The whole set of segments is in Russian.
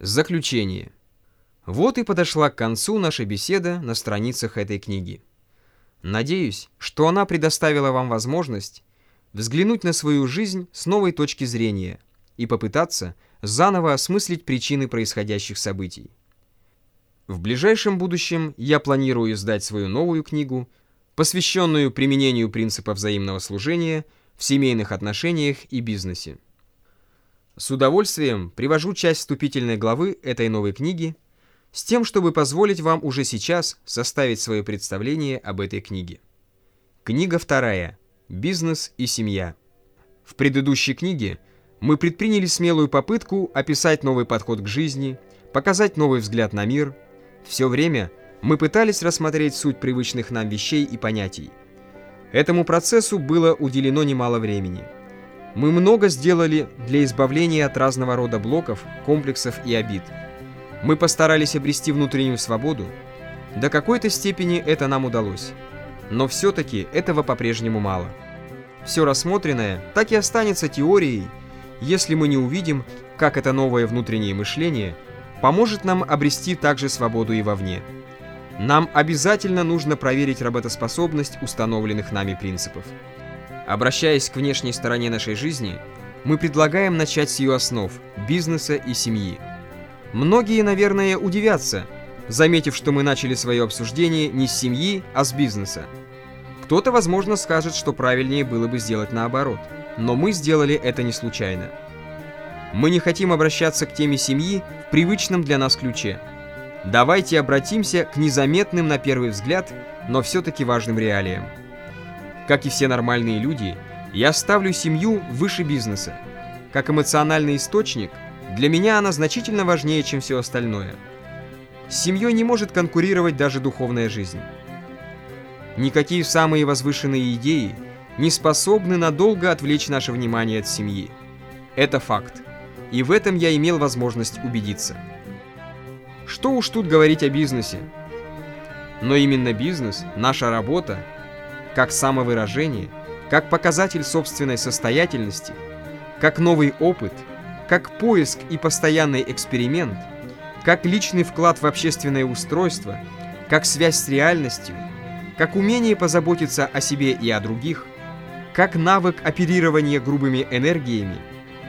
Заключение. Вот и подошла к концу наша беседа на страницах этой книги. Надеюсь, что она предоставила вам возможность взглянуть на свою жизнь с новой точки зрения и попытаться заново осмыслить причины происходящих событий. В ближайшем будущем я планирую издать свою новую книгу, посвященную применению принципа взаимного служения в семейных отношениях и бизнесе. С удовольствием привожу часть вступительной главы этой новой книги с тем, чтобы позволить вам уже сейчас составить свое представление об этой книге. Книга вторая. Бизнес и семья. В предыдущей книге мы предприняли смелую попытку описать новый подход к жизни, показать новый взгляд на мир. Все время мы пытались рассмотреть суть привычных нам вещей и понятий. Этому процессу было уделено немало времени – мы много сделали для избавления от разного рода блоков, комплексов и обид. Мы постарались обрести внутреннюю свободу. До какой-то степени это нам удалось. Но все-таки этого по-прежнему мало. Все рассмотренное так и останется теорией, если мы не увидим, как это новое внутреннее мышление поможет нам обрести также свободу и вовне. Нам обязательно нужно проверить работоспособность установленных нами принципов. Обращаясь к внешней стороне нашей жизни, мы предлагаем начать с ее основ – бизнеса и семьи. Многие, наверное, удивятся, заметив, что мы начали свое обсуждение не с семьи, а с бизнеса. Кто-то, возможно, скажет, что правильнее было бы сделать наоборот, но мы сделали это не случайно. Мы не хотим обращаться к теме семьи в привычном для нас ключе. Давайте обратимся к незаметным на первый взгляд, но все-таки важным реалиям. Как и все нормальные люди, я ставлю семью выше бизнеса. Как эмоциональный источник, для меня она значительно важнее, чем все остальное. С семьей не может конкурировать даже духовная жизнь. Никакие самые возвышенные идеи не способны надолго отвлечь наше внимание от семьи. Это факт. И в этом я имел возможность убедиться. Что уж тут говорить о бизнесе. Но именно бизнес, наша работа как самовыражение, как показатель собственной состоятельности, как новый опыт, как поиск и постоянный эксперимент, как личный вклад в общественное устройство, как связь с реальностью, как умение позаботиться о себе и о других, как навык оперирования грубыми энергиями,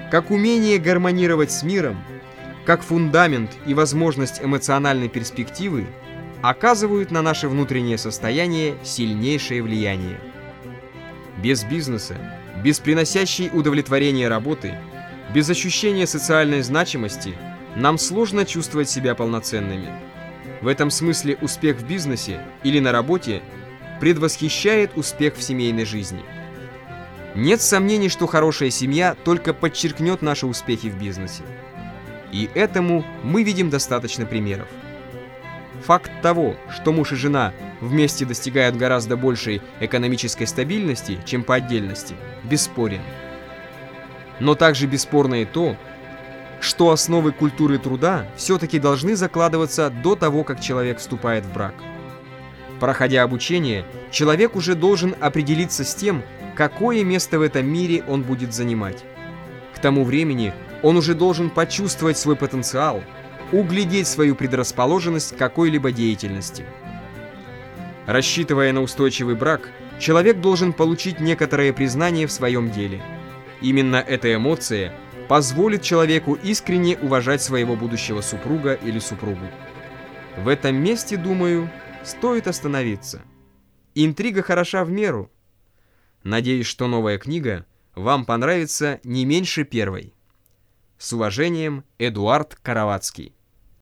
как умение гармонировать с миром, как фундамент и возможность эмоциональной перспективы – оказывают на наше внутреннее состояние сильнейшее влияние. Без бизнеса, без приносящей удовлетворение работы, без ощущения социальной значимости нам сложно чувствовать себя полноценными. В этом смысле успех в бизнесе или на работе предвосхищает успех в семейной жизни. Нет сомнений, что хорошая семья только подчеркнет наши успехи в бизнесе. И этому мы видим достаточно примеров. Факт того, что муж и жена вместе достигают гораздо большей экономической стабильности, чем по отдельности, бесспорен. Но также бесспорно и то, что основы культуры труда все-таки должны закладываться до того, как человек вступает в брак. Проходя обучение, человек уже должен определиться с тем, какое место в этом мире он будет занимать. К тому времени он уже должен почувствовать свой потенциал – углядеть свою предрасположенность к какой-либо деятельности. Рассчитывая на устойчивый брак, человек должен получить некоторое признание в своем деле. Именно эта эмоция позволит человеку искренне уважать своего будущего супруга или супругу. В этом месте, думаю, стоит остановиться. Интрига хороша в меру. Надеюсь, что новая книга вам понравится не меньше первой. С уважением, Эдуард Каравацкий.